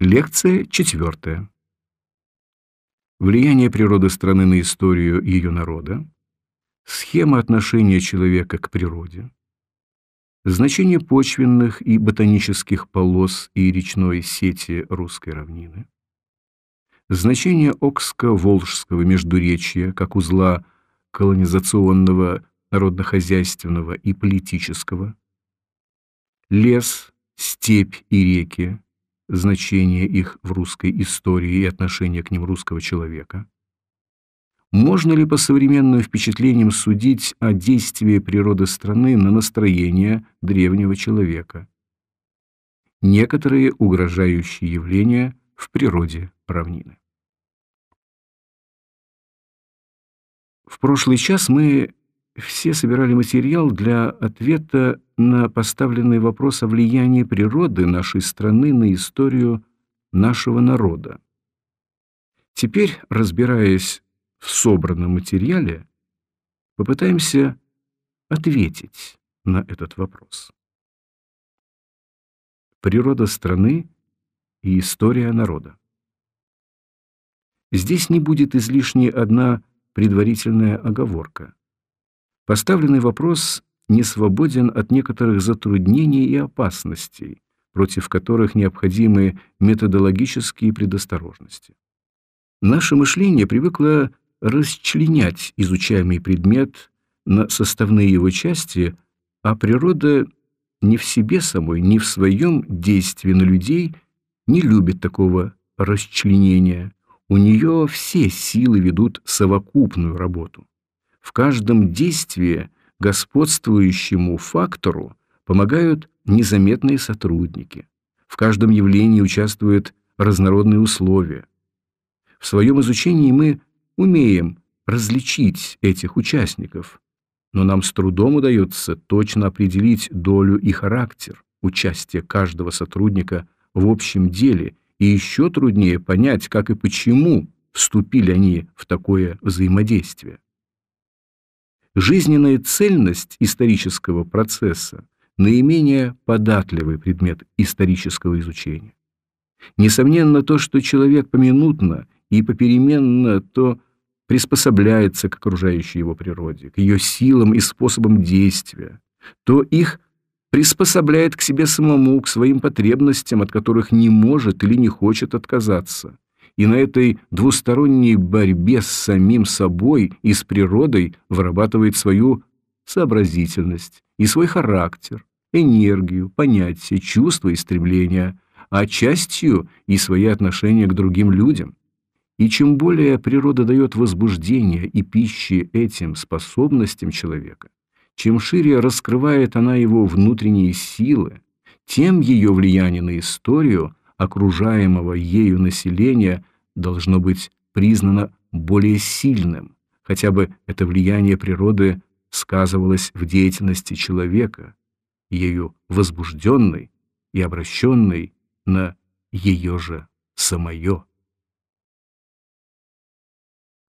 Лекция четвертая. Влияние природы страны на историю ее народа. Схема отношения человека к природе. Значение почвенных и ботанических полос и речной сети русской равнины. Значение Окско-Волжского междуречья как узла колонизационного, народно-хозяйственного и политического. Лес, степь и реки, значение их в русской истории и отношение к ним русского человека. Можно ли по современным впечатлениям судить о действии природы страны на настроение древнего человека? Некоторые угрожающие явления в природе равнины. В прошлый час мы все собирали материал для ответа на поставленный вопрос о влиянии природы нашей страны на историю нашего народа. Теперь, разбираясь в собранном материале, попытаемся ответить на этот вопрос. Природа страны и история народа. Здесь не будет излишней одна предварительная оговорка. Поставленный вопрос не свободен от некоторых затруднений и опасностей, против которых необходимы методологические предосторожности. Наше мышление привыкло расчленять изучаемый предмет на составные его части, а природа ни в себе самой, ни в своем действии на людей не любит такого расчленения. У нее все силы ведут совокупную работу. В каждом действии господствующему фактору помогают незаметные сотрудники. В каждом явлении участвуют разнородные условия. В своем изучении мы умеем различить этих участников, но нам с трудом удается точно определить долю и характер участия каждого сотрудника в общем деле, и еще труднее понять, как и почему вступили они в такое взаимодействие. Жизненная цельность исторического процесса – наименее податливый предмет исторического изучения. Несомненно, то, что человек поминутно и попеременно то приспособляется к окружающей его природе, к ее силам и способам действия, то их приспособляет к себе самому, к своим потребностям, от которых не может или не хочет отказаться и на этой двусторонней борьбе с самим собой и с природой вырабатывает свою сообразительность и свой характер, энергию, понятия, чувства и стремления, а частью и свои отношения к другим людям. И чем более природа дает возбуждение и пищи этим способностям человека, чем шире раскрывает она его внутренние силы, тем ее влияние на историю окружаемого ею населения должно быть признано более сильным, хотя бы это влияние природы сказывалось в деятельности человека, ею возбужденной и обращенной на ее же самое.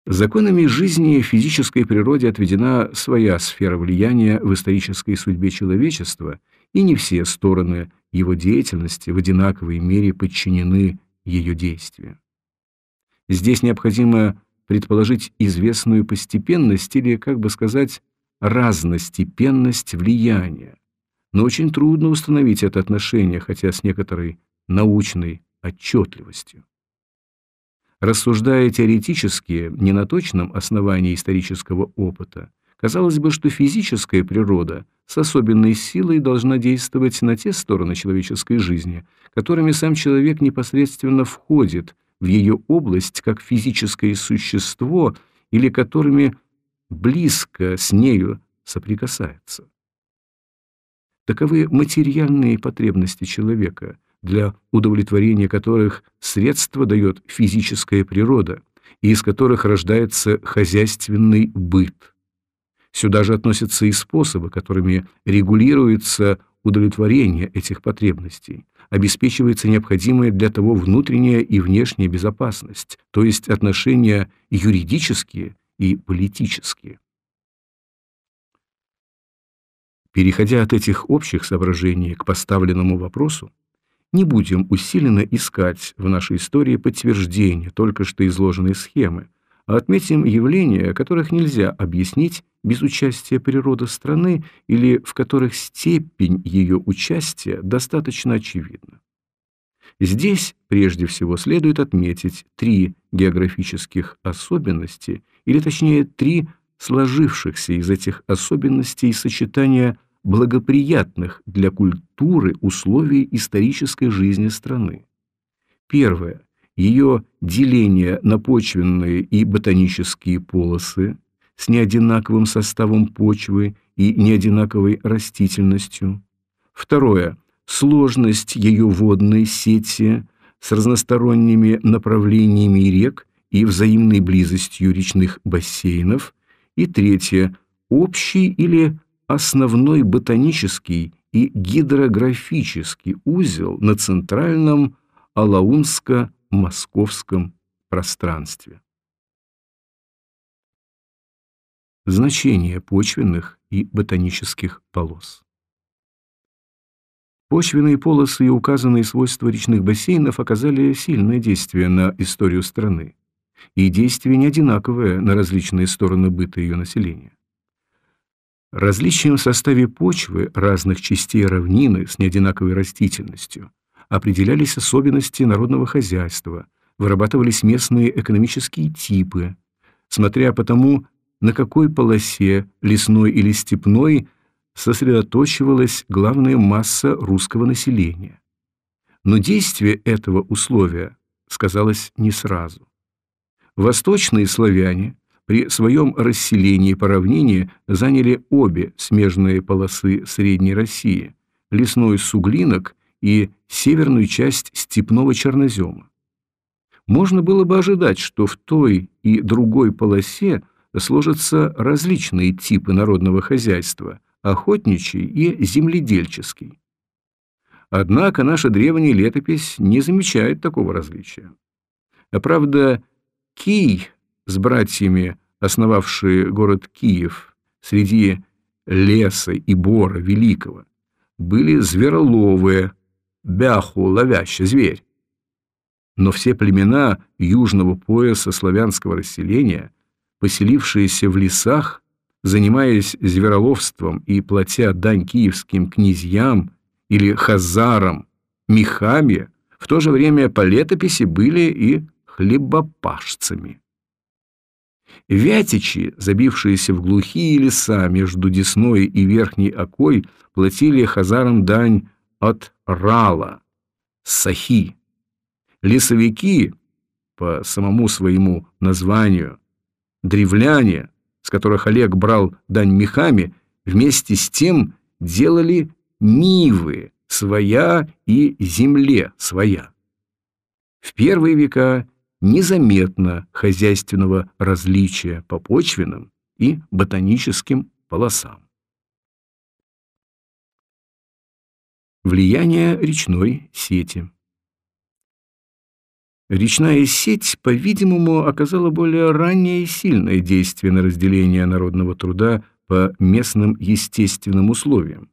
Законами жизни физической природе отведена своя сфера влияния в исторической судьбе человечества, и не все стороны его деятельности в одинаковой мере подчинены ее действию. Здесь необходимо предположить известную постепенность или, как бы сказать, разностепенность влияния. Но очень трудно установить это отношение, хотя с некоторой научной отчетливостью. Рассуждая теоретически, не на точном основании исторического опыта, казалось бы, что физическая природа с особенной силой должна действовать на те стороны человеческой жизни, которыми сам человек непосредственно входит в ее область как физическое существо или которыми близко с нею соприкасается. Таковы материальные потребности человека, для удовлетворения которых средства дает физическая природа и из которых рождается хозяйственный быт. Сюда же относятся и способы, которыми регулируется удовлетворение этих потребностей, обеспечивается необходимая для того внутренняя и внешняя безопасность, то есть отношения юридические и политические. Переходя от этих общих соображений к поставленному вопросу, Не будем усиленно искать в нашей истории подтверждения только что изложенной схемы, отметим явления, которых нельзя объяснить без участия природы страны или в которых степень ее участия достаточно очевидна. Здесь прежде всего следует отметить три географических особенности, или точнее три сложившихся из этих особенностей сочетания благоприятных для культуры условий исторической жизни страны. Первое. Ее деление на почвенные и ботанические полосы с неодинаковым составом почвы и неодинаковой растительностью. Второе. Сложность ее водной сети с разносторонними направлениями рек и взаимной близостью речных бассейнов. И третье. Общий или основной ботанический и гидрографический узел на центральном Алаунско-Московском пространстве. Значение почвенных и ботанических полос. Почвенные полосы и указанные свойства речных бассейнов оказали сильное действие на историю страны, и действие не одинаковое на различные стороны быта ее населения. Различием в составе почвы разных частей равнины с неодинаковой растительностью определялись особенности народного хозяйства, вырабатывались местные экономические типы, смотря по тому, на какой полосе, лесной или степной, сосредоточивалась главная масса русского населения. Но действие этого условия сказалось не сразу. Восточные славяне при своем расселении по равнине заняли обе смежные полосы Средней России – лесной суглинок и северную часть степного чернозема. Можно было бы ожидать, что в той и другой полосе сложатся различные типы народного хозяйства – охотничий и земледельческий. Однако наша древняя летопись не замечает такого различия. А правда, Кий с братьями, основавшие город Киев среди леса и бора великого, были звероловые, бяху ловящий зверь. Но все племена южного пояса славянского расселения, поселившиеся в лесах, занимаясь звероловством и платя дань киевским князьям или хазарам, мехами, в то же время по летописи были и хлебопашцами. Вятичи, забившиеся в глухие леса между Десной и Верхней Окой, платили хазарам дань от Рала, Сахи. Лесовики, по самому своему названию, древляне, с которых Олег брал дань мехами, вместе с тем делали нивы своя и земле своя. В первые века незаметно хозяйственного различия по почвенным и ботаническим полосам. Влияние речной сети Речная сеть, по-видимому, оказала более раннее и сильное действие на разделение народного труда по местным естественным условиям.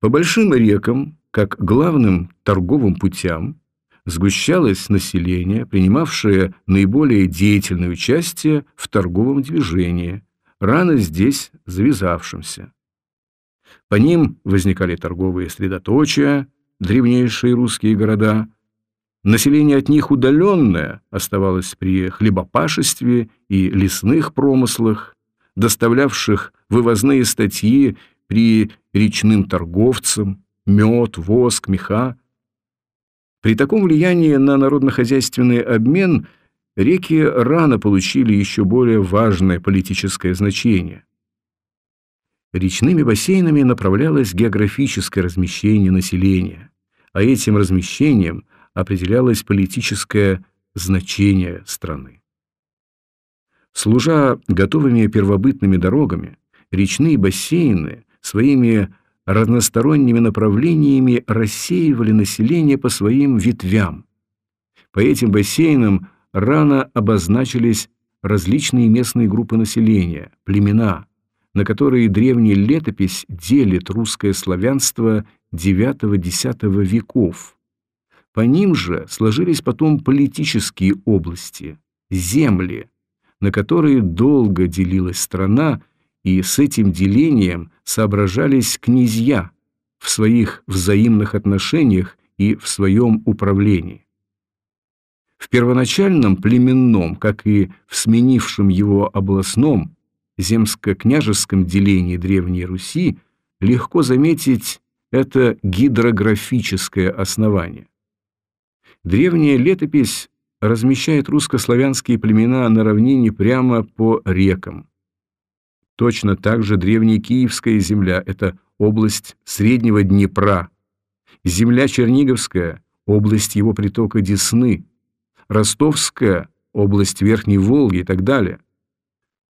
По большим рекам, как главным торговым путям, сгущалось население, принимавшее наиболее деятельное участие в торговом движении, рано здесь завязавшемся. По ним возникали торговые средоточия, древнейшие русские города. Население от них удаленное оставалось при хлебопашестве и лесных промыслах, доставлявших вывозные статьи при речным торговцам, мед, воск, меха, при таком влиянии на народно-хозяйственный обмен реки рано получили еще более важное политическое значение. Речными бассейнами направлялось географическое размещение населения, а этим размещением определялось политическое значение страны. Служа готовыми первобытными дорогами, речные бассейны своими разносторонними направлениями рассеивали население по своим ветвям. По этим бассейнам рано обозначились различные местные группы населения, племена, на которые древняя летопись делит русское славянство IX-X веков. По ним же сложились потом политические области, земли, на которые долго делилась страна, и с этим делением соображались князья в своих взаимных отношениях и в своем управлении. В первоначальном племенном, как и в сменившем его областном, земско-княжеском делении Древней Руси легко заметить это гидрографическое основание. Древняя летопись размещает русско-славянские племена на равнине прямо по рекам. Точно так же древняя Киевская земля – это область Среднего Днепра, земля Черниговская – область его притока Десны, Ростовская – область Верхней Волги и так далее.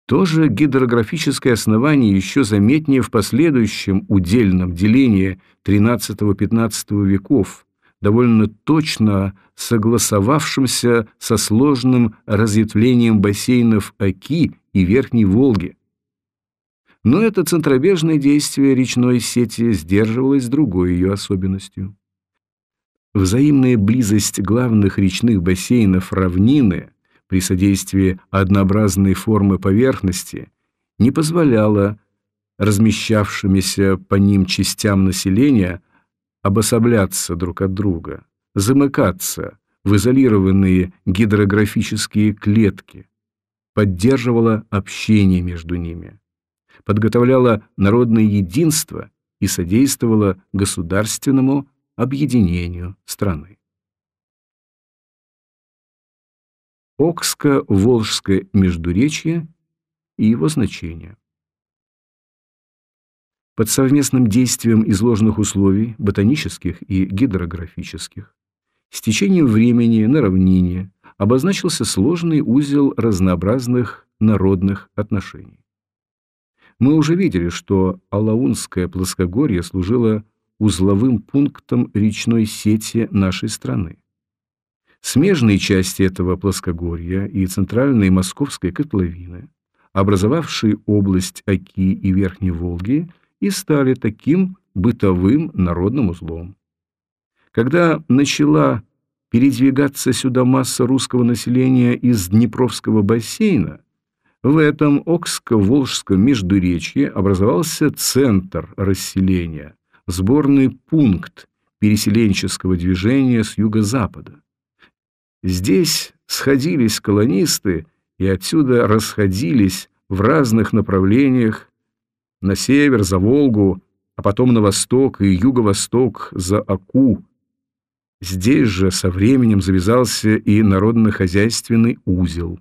Тоже гидрографическое основание еще заметнее в последующем удельном делении XIII-XV веков, довольно точно согласовавшемся со сложным разветвлением бассейнов Оки и Верхней Волги. Но это центробежное действие речной сети сдерживалось другой ее особенностью. Взаимная близость главных речных бассейнов равнины при содействии однообразной формы поверхности не позволяла размещавшимися по ним частям населения обособляться друг от друга, замыкаться в изолированные гидрографические клетки, поддерживала общение между ними, подготовляла народное единство и содействовала государственному объединению страны. Окско-Волжское междуречье и его значение. Под совместным действием изложенных условий, ботанических и гидрографических, с течением времени на равнине обозначился сложный узел разнообразных народных отношений. Мы уже видели, что Алаунское плоскогорье служило узловым пунктом речной сети нашей страны. Смежные части этого плоскогорья и центральной московской котловины, образовавшие область Оки и Верхней Волги, и стали таким бытовым народным узлом. Когда начала передвигаться сюда масса русского населения из Днепровского бассейна, в этом Окско-Волжском междуречье образовался центр расселения, сборный пункт переселенческого движения с юго-запада. Здесь сходились колонисты и отсюда расходились в разных направлениях на север, за Волгу, а потом на восток и юго-восток за Аку. Здесь же со временем завязался и народно-хозяйственный узел.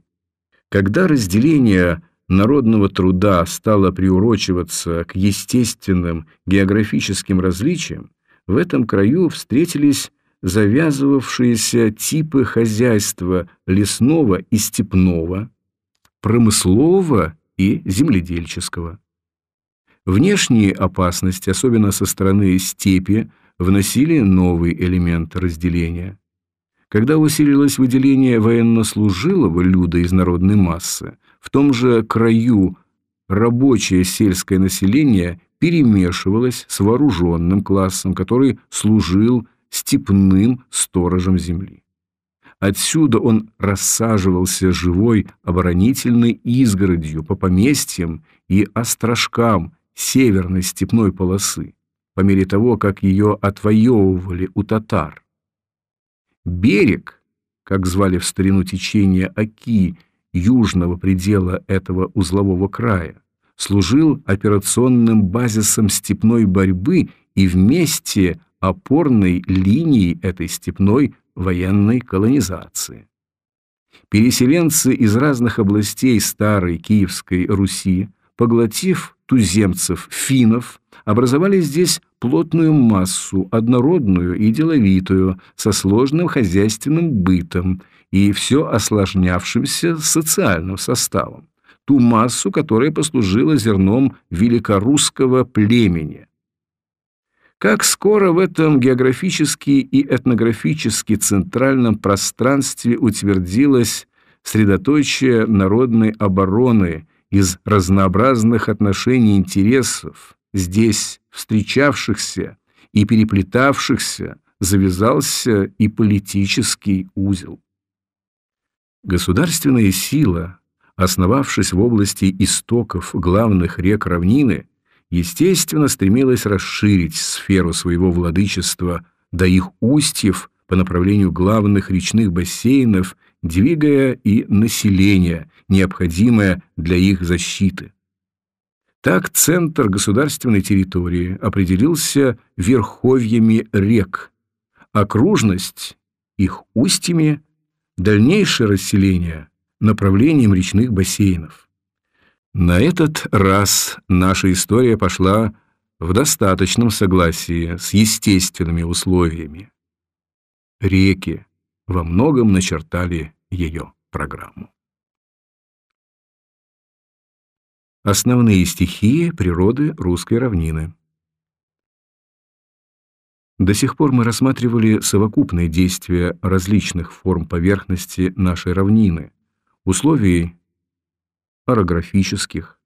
Когда разделение народного труда стало приурочиваться к естественным географическим различиям, в этом краю встретились завязывавшиеся типы хозяйства лесного и степного, промыслового и земледельческого. Внешние опасности, особенно со стороны степи, вносили новый элемент разделения. Когда усилилось выделение военнослужилого люда из народной массы, в том же краю рабочее сельское население перемешивалось с вооруженным классом, который служил степным сторожем земли. Отсюда он рассаживался живой оборонительной изгородью по поместьям и острожкам северной степной полосы, по мере того, как ее отвоевывали у татар. Берег, как звали в старину течение Оки, южного предела этого узлового края, служил операционным базисом степной борьбы и вместе опорной линией этой степной военной колонизации. Переселенцы из разных областей старой Киевской Руси, поглотив туземцев, финнов, образовали здесь плотную массу, однородную и деловитую, со сложным хозяйственным бытом и все осложнявшимся социальным составом, ту массу, которая послужила зерном великорусского племени. Как скоро в этом географически и этнографически центральном пространстве утвердилось средоточие народной обороны из разнообразных отношений интересов, здесь встречавшихся и переплетавшихся завязался и политический узел. Государственная сила, основавшись в области истоков главных рек равнины, естественно стремилась расширить сферу своего владычества до их устьев по направлению главных речных бассейнов, двигая и население, необходимое для их защиты. Так центр государственной территории определился верховьями рек, окружность их устьями, дальнейшее расселение направлением речных бассейнов. На этот раз наша история пошла в достаточном согласии с естественными условиями. Реки во многом начертали ее программу. Основные стихии природы русской равнины. До сих пор мы рассматривали совокупные действия различных форм поверхности нашей равнины, условий орографических,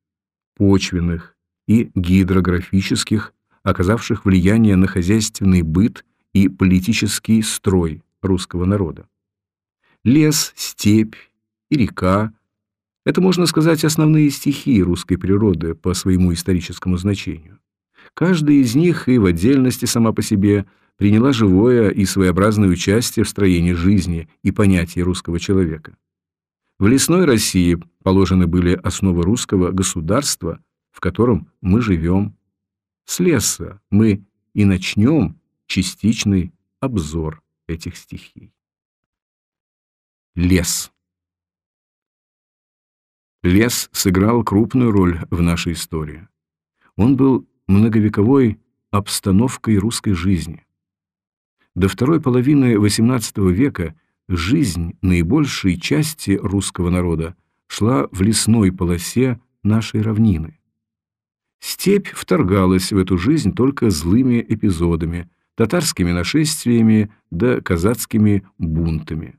почвенных и гидрографических, оказавших влияние на хозяйственный быт и политический строй русского народа. Лес, степь и река – это, можно сказать, основные стихии русской природы по своему историческому значению. Каждая из них и в отдельности сама по себе приняла живое и своеобразное участие в строении жизни и понятия русского человека. В лесной России положены были основы русского государства, в котором мы живем. С леса мы и начнем частичный обзор этих стихий. Лес. Лес сыграл крупную роль в нашей истории. Он был многовековой обстановкой русской жизни. До второй половины XVIII века жизнь наибольшей части русского народа шла в лесной полосе нашей равнины. Степь вторгалась в эту жизнь только злыми эпизодами, татарскими нашествиями да казацкими бунтами.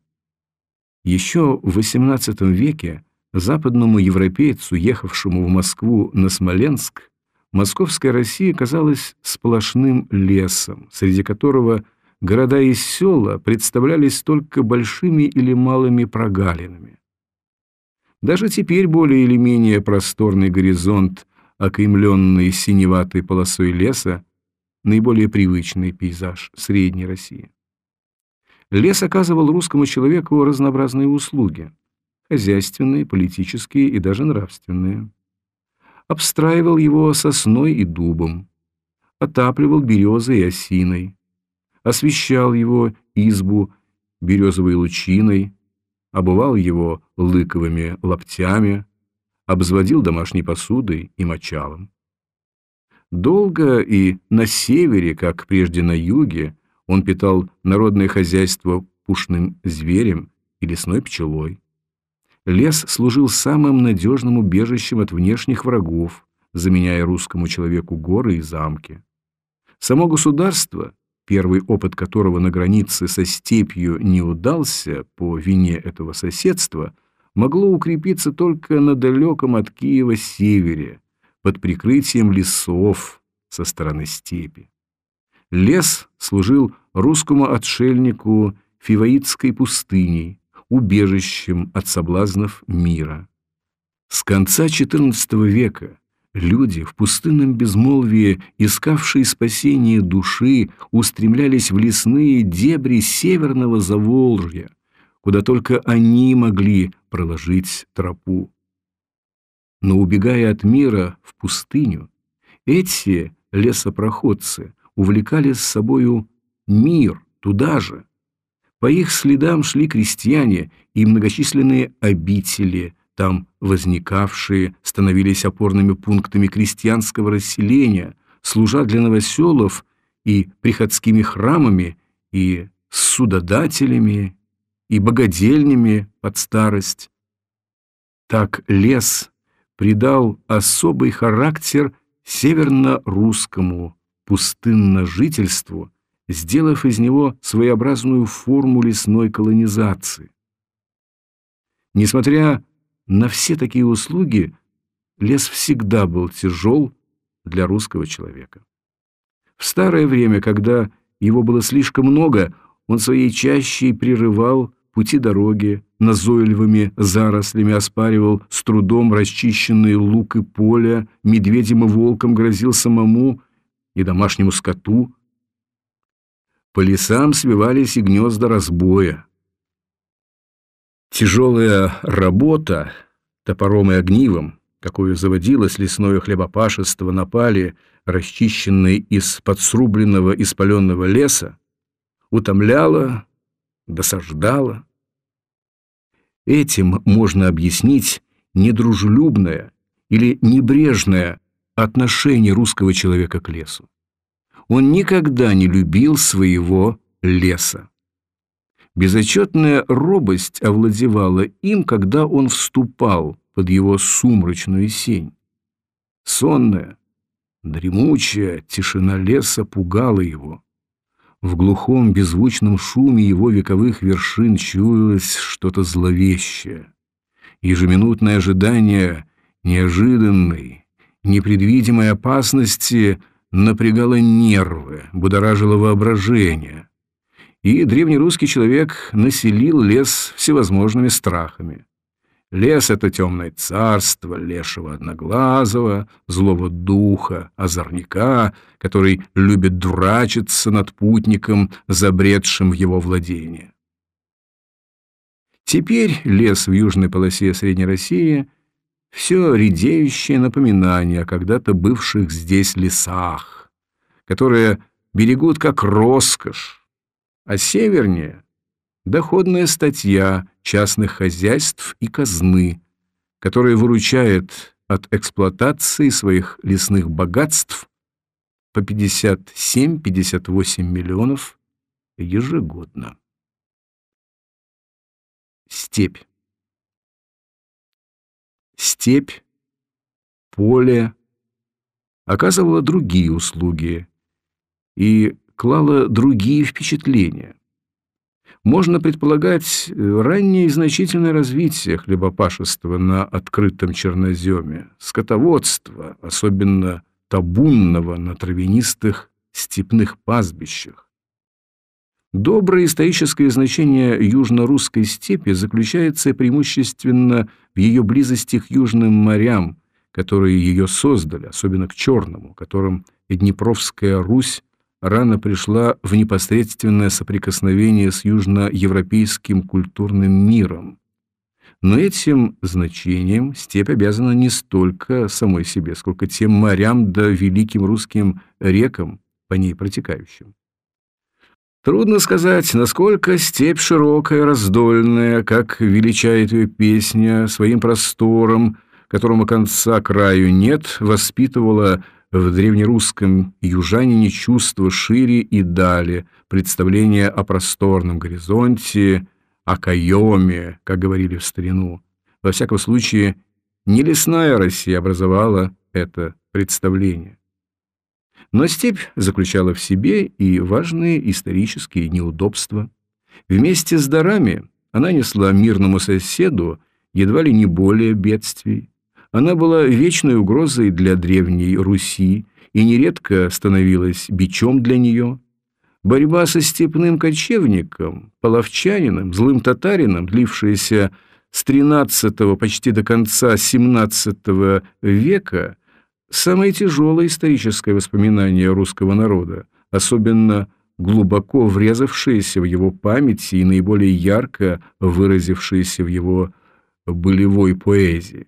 Еще в XVIII веке западному европейцу, ехавшему в Москву на Смоленск, московская Россия казалась сплошным лесом, среди которого города и села представлялись только большими или малыми прогалинами. Даже теперь более или менее просторный горизонт, окаймленный синеватой полосой леса, наиболее привычный пейзаж Средней России. Лес оказывал русскому человеку разнообразные услуги – хозяйственные, политические и даже нравственные. Обстраивал его сосной и дубом, отапливал березой и осиной, освещал его избу березовой лучиной, обувал его лыковыми лаптями, обзводил домашней посудой и мочалом. Долго и на севере, как прежде на юге, он питал народное хозяйство пушным зверем и лесной пчелой. Лес служил самым надежным убежищем от внешних врагов, заменяя русскому человеку горы и замки. Само государство первый опыт которого на границе со степью не удался по вине этого соседства, могло укрепиться только на далеком от Киева севере, под прикрытием лесов со стороны степи. Лес служил русскому отшельнику Фиваитской пустыней, убежищем от соблазнов мира. С конца XIV века Люди в пустынном безмолвии, искавшие спасение души, устремлялись в лесные дебри северного Заволжья, куда только они могли проложить тропу. Но убегая от мира в пустыню, эти лесопроходцы увлекали с собою мир туда же. По их следам шли крестьяне и многочисленные обители – там возникавшие становились опорными пунктами крестьянского расселения, служа для новоселов и приходскими храмами, и судодателями, и богадельнями под старость. Так лес придал особый характер северно-русскому пустынно-жительству, сделав из него своеобразную форму лесной колонизации. Несмотря на все такие услуги лес всегда был тяжел для русского человека. В старое время, когда его было слишком много, он своей чащей прерывал пути дороги, назойливыми зарослями оспаривал с трудом расчищенные лук и поля, медведем и волком грозил самому и домашнему скоту. По лесам свивались и гнезда разбоя. Тяжелая работа топором и огнивом, какую заводилось лесное хлебопашество на пале, расчищенной из подсрубленного испаленного леса, утомляла, досаждала. Этим можно объяснить недружелюбное или небрежное отношение русского человека к лесу. Он никогда не любил своего леса. Безотчетная робость овладевала им, когда он вступал под его сумрачную сень. Сонная, дремучая тишина леса пугала его. В глухом беззвучном шуме его вековых вершин чуялось что-то зловещее. Ежеминутное ожидание неожиданной, непредвидимой опасности напрягало нервы, будоражило воображение. И древнерусский человек населил лес всевозможными страхами. Лес — это темное царство лешего одноглазого, злого духа, озорника, который любит дурачиться над путником, забредшим в его владение. Теперь лес в южной полосе Средней России — все редеющее напоминание о когда-то бывших здесь лесах, которые берегут как роскошь, а севернее — доходная статья частных хозяйств и казны, которая выручает от эксплуатации своих лесных богатств по 57-58 миллионов ежегодно. Степь. Степь, поле оказывала другие услуги и клала другие впечатления можно предполагать э, раннее и значительное развитие хлебопашества на открытом черноземе, скотоводства, особенно табунного на травянистых степных пастбищах. Доброе историческое значение южно-русской степи заключается преимущественно в ее близости к южным морям, которые ее создали, особенно к Черному, которым Днепровская Русь рано пришла в непосредственное соприкосновение с южноевропейским культурным миром. Но этим значением степь обязана не столько самой себе, сколько тем морям да великим русским рекам, по ней протекающим. Трудно сказать, насколько степь широкая, раздольная, как величает ее песня, своим простором, которому конца краю нет, воспитывала в древнерусском южанине чувство шире и дали, представление о просторном горизонте, о каеме, как говорили в старину. Во всяком случае, не лесная Россия образовала это представление. Но степь заключала в себе и важные исторические неудобства. Вместе с дарами она несла мирному соседу едва ли не более бедствий. Она была вечной угрозой для древней Руси и нередко становилась бичом для нее. Борьба со степным кочевником, половчанином, злым татарином, длившаяся с XIII почти до конца XVII века, самое тяжелое историческое воспоминание русского народа, особенно глубоко врезавшееся в его память и наиболее ярко выразившееся в его былевой поэзии.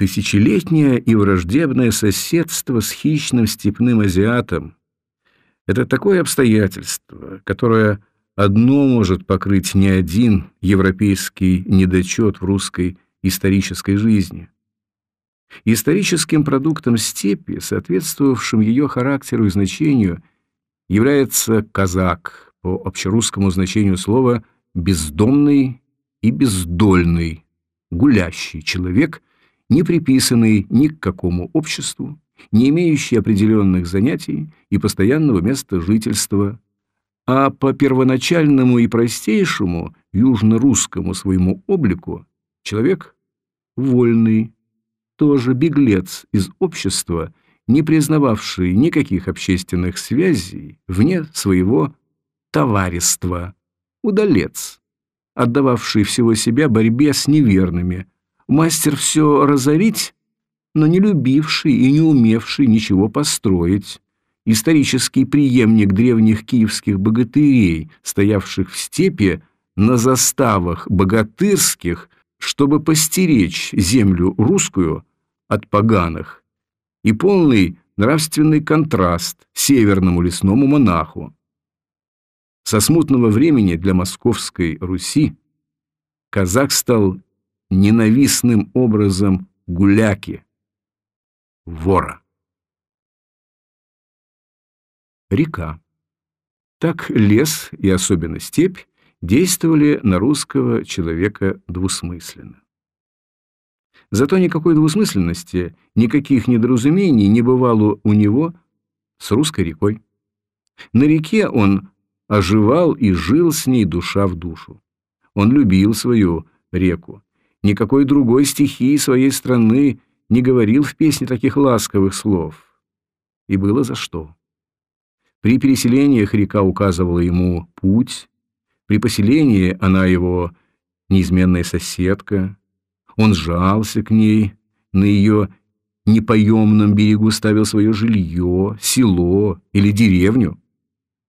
Тысячелетнее и враждебное соседство с хищным степным азиатом – это такое обстоятельство, которое одно может покрыть не один европейский недочет в русской исторической жизни. Историческим продуктом степи, соответствовавшим ее характеру и значению, является казак, по общерусскому значению слова «бездомный» и «бездольный», гулящий человек – не приписанный ни к какому обществу, не имеющий определенных занятий и постоянного места жительства, а по первоначальному и простейшему южно-русскому своему облику человек вольный, тоже беглец из общества, не признававший никаких общественных связей вне своего товариства, удалец, отдававший всего себя борьбе с неверными, мастер все разорить, но не любивший и не умевший ничего построить, исторический преемник древних киевских богатырей, стоявших в степи на заставах богатырских, чтобы постеречь землю русскую от поганых, и полный нравственный контраст северному лесному монаху. Со смутного времени для московской Руси казак стал ненавистным образом гуляки, вора. Река. Так лес и особенно степь действовали на русского человека двусмысленно. Зато никакой двусмысленности, никаких недоразумений не бывало у него с русской рекой. На реке он оживал и жил с ней душа в душу. Он любил свою реку. Никакой другой стихии своей страны не говорил в песне таких ласковых слов. И было за что. При переселениях река указывала ему путь, при поселении она его неизменная соседка. Он сжался к ней, на ее непоемном берегу ставил свое жилье, село или деревню.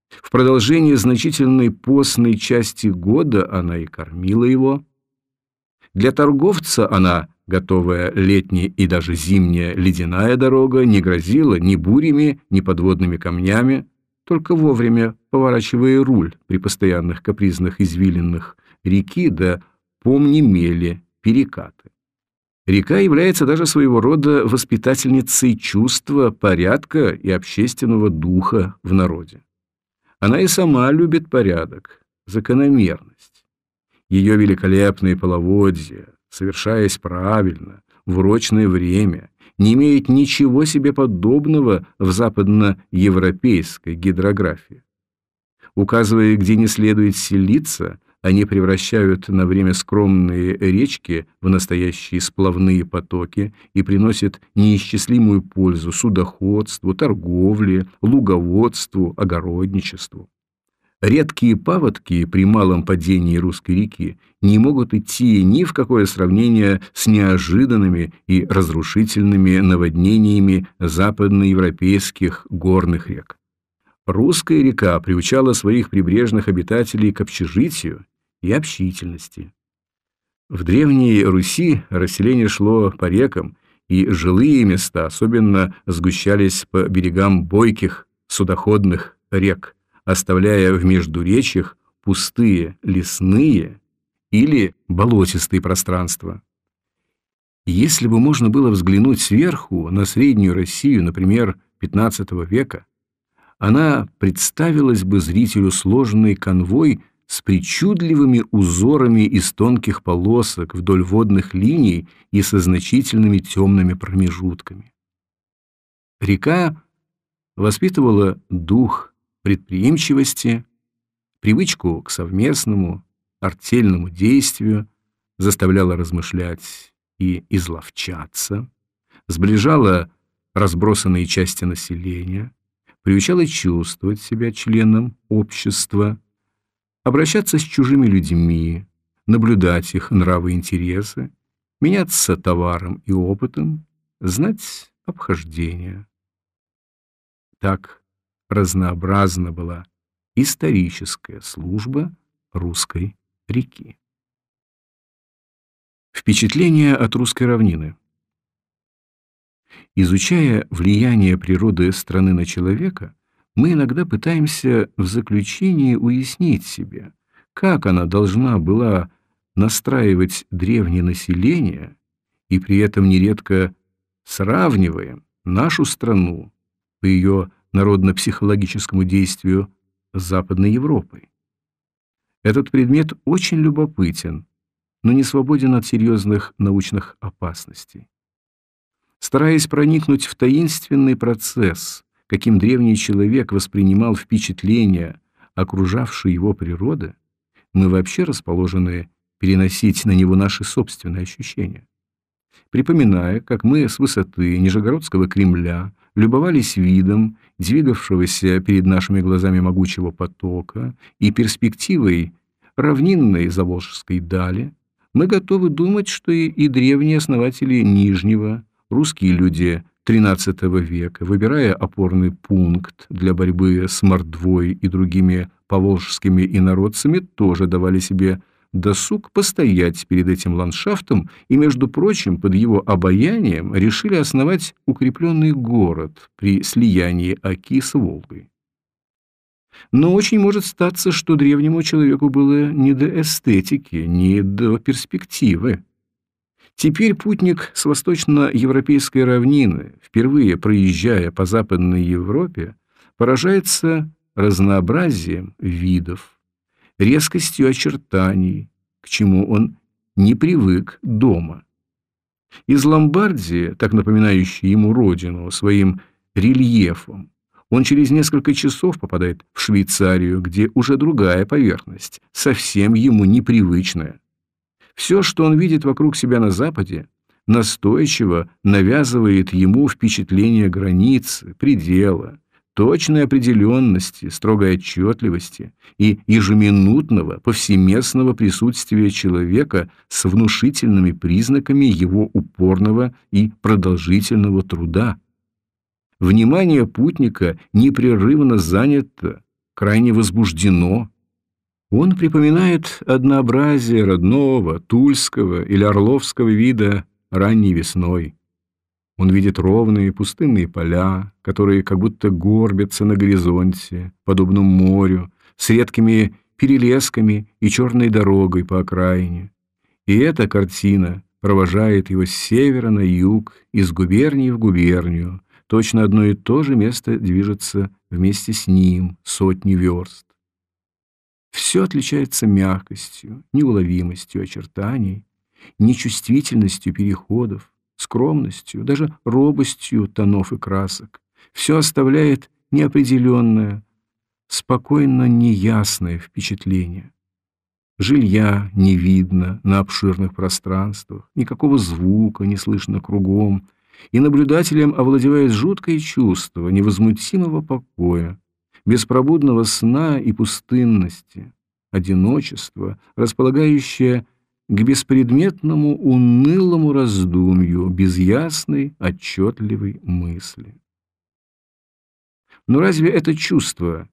В продолжение значительной постной части года она и кормила его. Для торговца она, готовая летняя и даже зимняя ледяная дорога, не грозила ни бурями, ни подводными камнями, только вовремя поворачивая руль при постоянных капризных извилинах реки да помни мели, перекаты. Река является даже своего рода воспитательницей чувства, порядка и общественного духа в народе. Она и сама любит порядок, закономерность. Ее великолепные половодья, совершаясь правильно, в урочное время, не имеет ничего себе подобного в западноевропейской гидрографии. Указывая, где не следует селиться, они превращают на время скромные речки в настоящие сплавные потоки и приносят неисчислимую пользу судоходству, торговле, луговодству, огородничеству. Редкие паводки при малом падении русской реки не могут идти ни в какое сравнение с неожиданными и разрушительными наводнениями западноевропейских горных рек. Русская река приучала своих прибрежных обитателей к общежитию и общительности. В Древней Руси расселение шло по рекам, и жилые места особенно сгущались по берегам бойких судоходных рек, оставляя в междуречьях пустые лесные или болотистые пространства. Если бы можно было взглянуть сверху на Среднюю Россию, например, XV века, она представилась бы зрителю сложной конвой с причудливыми узорами из тонких полосок вдоль водных линий и со значительными темными промежутками. Река воспитывала дух предприимчивости, привычку к совместному, артельному действию, заставляла размышлять и изловчаться, сближала разбросанные части населения, приучала чувствовать себя членом общества, обращаться с чужими людьми, наблюдать их нравы и интересы, меняться товаром и опытом, знать обхождение. Так разнообразна была историческая служба русской реки. Впечатление от русской равнины. Изучая влияние природы страны на человека, мы иногда пытаемся в заключении уяснить себе, как она должна была настраивать древнее население, и при этом нередко сравниваем нашу страну по ее народно-психологическому действию Западной Европой. Этот предмет очень любопытен, но не свободен от серьезных научных опасностей. Стараясь проникнуть в таинственный процесс, каким древний человек воспринимал впечатления, окружавшей его природы, мы вообще расположены переносить на него наши собственные ощущения. Припоминая, как мы с высоты Нижегородского Кремля любовались видом двигавшегося перед нашими глазами могучего потока и перспективой равнинной Заволжской дали, мы готовы думать, что и, и древние основатели Нижнего, русские люди XIII века, выбирая опорный пункт для борьбы с Мордвой и другими поволжскими инородцами, тоже давали себе досуг постоять перед этим ландшафтом и, между прочим, под его обаянием решили основать укрепленный город при слиянии Оки с Волгой. Но очень может статься, что древнему человеку было не до эстетики, не до перспективы. Теперь путник с восточноевропейской равнины, впервые проезжая по Западной Европе, поражается разнообразием видов, резкостью очертаний, к чему он не привык дома. Из Ломбардии, так напоминающей ему родину своим рельефом, он через несколько часов попадает в Швейцарию, где уже другая поверхность, совсем ему непривычная. Все, что он видит вокруг себя на Западе, настойчиво навязывает ему впечатление границы, предела, точной определенности, строгой отчетливости и ежеминутного повсеместного присутствия человека с внушительными признаками его упорного и продолжительного труда. Внимание путника непрерывно занято, крайне возбуждено. Он припоминает однообразие родного, тульского или орловского вида ранней весной. Он видит ровные пустынные поля, которые как будто горбятся на горизонте, подобно морю, с редкими перелесками и черной дорогой по окраине. И эта картина провожает его с севера на юг, из губернии в губернию. Точно одно и то же место движется вместе с ним сотни верст. Все отличается мягкостью, неуловимостью очертаний, нечувствительностью переходов, скромностью, даже робостью тонов и красок. Все оставляет неопределенное, спокойно неясное впечатление. Жилья не видно на обширных пространствах, никакого звука не слышно кругом, и наблюдателем овладевает жуткое чувство невозмутимого покоя, беспробудного сна и пустынности, одиночества, располагающее к беспредметному унылому раздумью, без ясной, отчетливой мысли. Но разве это чувство,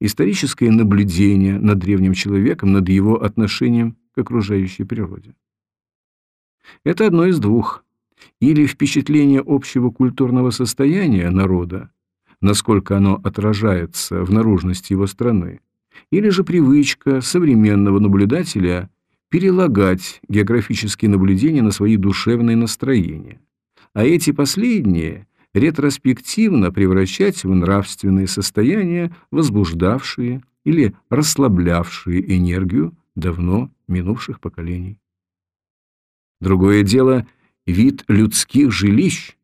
историческое наблюдение над древним человеком, над его отношением к окружающей природе? Это одно из двух. Или впечатление общего культурного состояния народа, насколько оно отражается в наружности его страны, или же привычка современного наблюдателя перелагать географические наблюдения на свои душевные настроения, а эти последние ретроспективно превращать в нравственные состояния, возбуждавшие или расслаблявшие энергию давно минувших поколений. Другое дело – вид людских жилищ.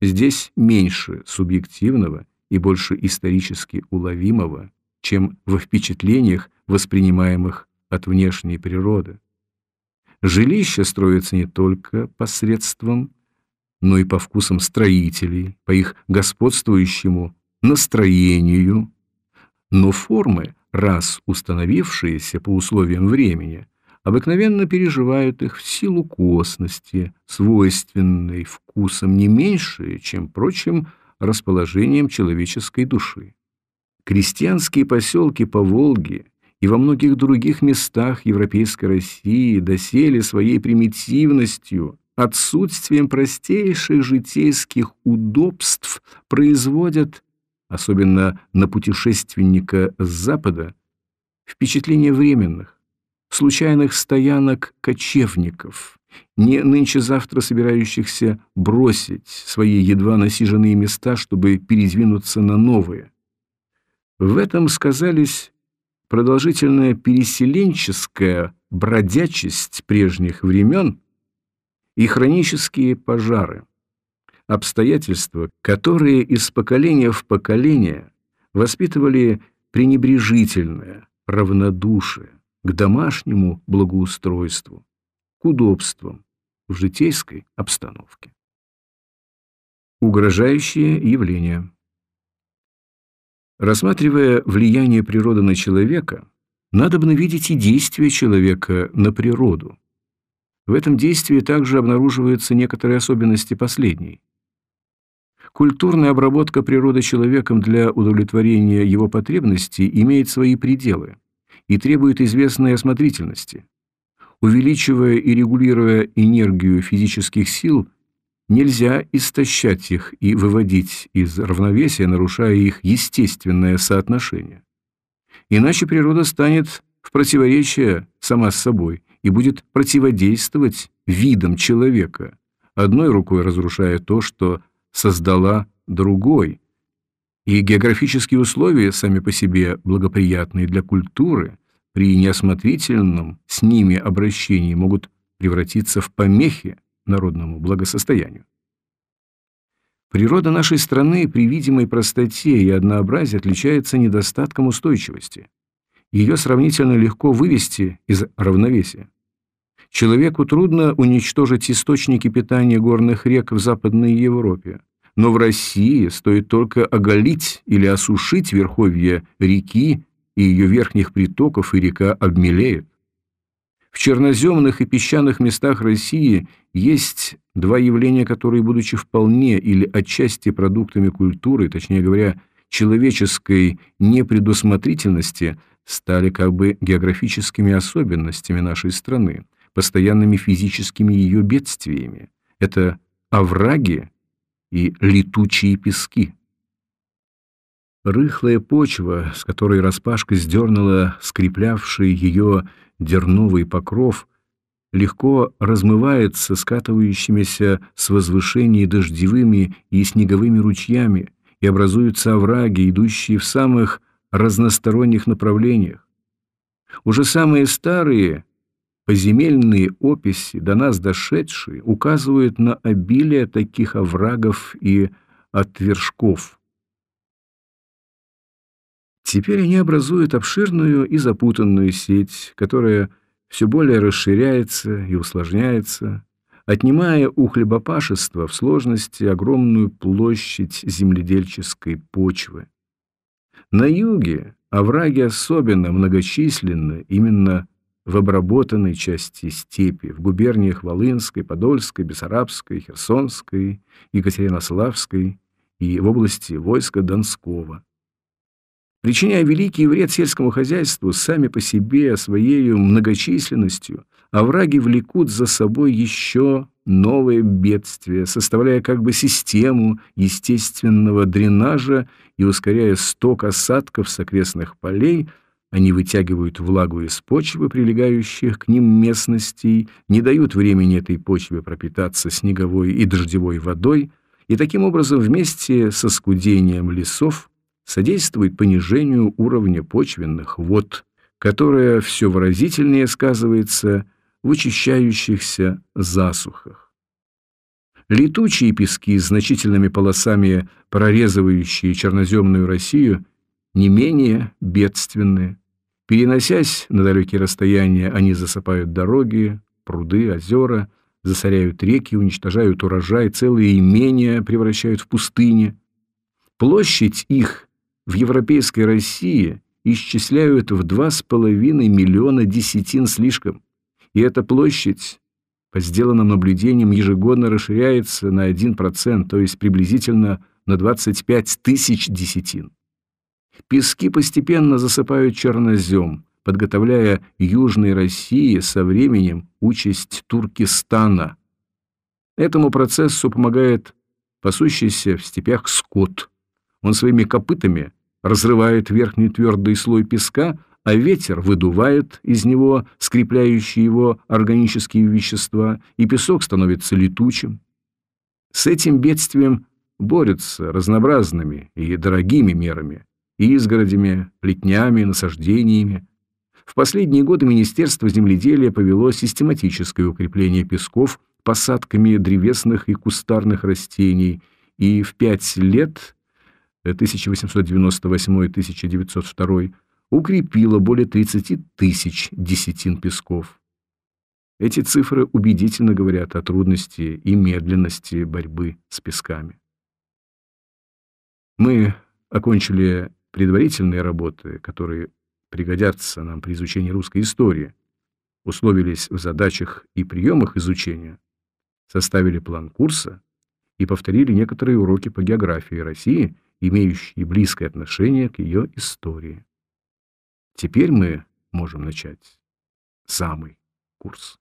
Здесь меньше субъективного и больше исторически уловимого, чем во впечатлениях, воспринимаемых от внешней природы. Жилища строятся не только посредством, но и по вкусам строителей, по их господствующему настроению, но формы, раз установившиеся по условиям времени, обыкновенно переживают их в силу косности, свойственной вкусом не меньше, чем, прочим, расположением человеческой души. Крестьянские поселки по Волге и во многих других местах Европейской России доселе своей примитивностью, отсутствием простейших житейских удобств производят, особенно на путешественника с Запада, впечатление временных, случайных стоянок кочевников, не нынче-завтра собирающихся бросить свои едва насиженные места, чтобы передвинуться на новые. В этом сказались продолжительная переселенческая бродячесть прежних времен и хронические пожары, обстоятельства, которые из поколения в поколение воспитывали пренебрежительное равнодушие к домашнему благоустройству, к удобствам в житейской обстановке. Угрожающие явления. Рассматривая влияние природы на человека, надо бы видеть и действие человека на природу. В этом действии также обнаруживаются некоторые особенности последней. Культурная обработка природы человеком для удовлетворения его потребностей имеет свои пределы и требует известной осмотрительности. Увеличивая и регулируя энергию физических сил – Нельзя истощать их и выводить из равновесия, нарушая их естественное соотношение. Иначе природа станет в противоречие сама с собой и будет противодействовать видам человека, одной рукой разрушая то, что создала другой. И географические условия сами по себе благоприятные для культуры при неосмотрительном с ними обращении могут превратиться в помехи народному благосостоянию. Природа нашей страны при видимой простоте и однообразии отличается недостатком устойчивости. Ее сравнительно легко вывести из равновесия. Человеку трудно уничтожить источники питания горных рек в Западной Европе, но в России стоит только оголить или осушить верховье реки и ее верхних притоков, и река обмелеет. В черноземных и песчаных местах России есть два явления, которые, будучи вполне или отчасти продуктами культуры, точнее говоря, человеческой непредусмотрительности, стали как бы географическими особенностями нашей страны, постоянными физическими ее бедствиями. Это овраги и летучие пески. Рыхлая почва, с которой распашка сдернула скреплявший ее дерновый покров, легко размывается скатывающимися с возвышений дождевыми и снеговыми ручьями, и образуются овраги, идущие в самых разносторонних направлениях. Уже самые старые поземельные описи, до нас дошедшие, указывают на обилие таких оврагов и отвершков – Теперь они образуют обширную и запутанную сеть, которая все более расширяется и усложняется, отнимая у хлебопашества в сложности огромную площадь земледельческой почвы. На юге овраги особенно многочисленны именно в обработанной части степи, в губерниях Волынской, Подольской, Бессарабской, Херсонской, Екатеринославской и в области войска Донского причиняя великий вред сельскому хозяйству сами по себе своей многочисленностью, овраги влекут за собой еще новое бедствие, составляя как бы систему естественного дренажа и ускоряя сток осадков с окрестных полей, они вытягивают влагу из почвы, прилегающих к ним местностей, не дают времени этой почве пропитаться снеговой и дождевой водой, и таким образом вместе со скудением лесов содействует понижению уровня почвенных вод, которое все выразительнее сказывается в очищающихся засухах. Летучие пески с значительными полосами, прорезывающие черноземную Россию, не менее бедственны. Переносясь на далекие расстояния, они засыпают дороги, пруды, озера, засоряют реки, уничтожают урожай, целые имения превращают в пустыни. Площадь их в европейской России исчисляют в 2,5 миллиона десятин слишком. И эта площадь, по сделанным наблюдениям, ежегодно расширяется на 1%, то есть приблизительно на 25 тысяч десятин. Пески постепенно засыпают чернозем, подготовляя Южной России со временем участь Туркестана. Этому процессу помогает пасущийся в степях скот – он своими копытами разрывает верхний твердый слой песка, а ветер выдувает из него скрепляющие его органические вещества, и песок становится летучим. С этим бедствием борются разнообразными и дорогими мерами, изгородями, плетнями, насаждениями. В последние годы Министерство земледелия повело систематическое укрепление песков посадками древесных и кустарных растений, и в пять лет 1898-1902 укрепила более 30 тысяч десятин песков. Эти цифры убедительно говорят о трудности и медленности борьбы с песками. Мы окончили предварительные работы, которые пригодятся нам при изучении русской истории, условились в задачах и приемах изучения, составили план курса и повторили некоторые уроки по географии России, имеющие близкое отношение к ее истории. Теперь мы можем начать самый курс.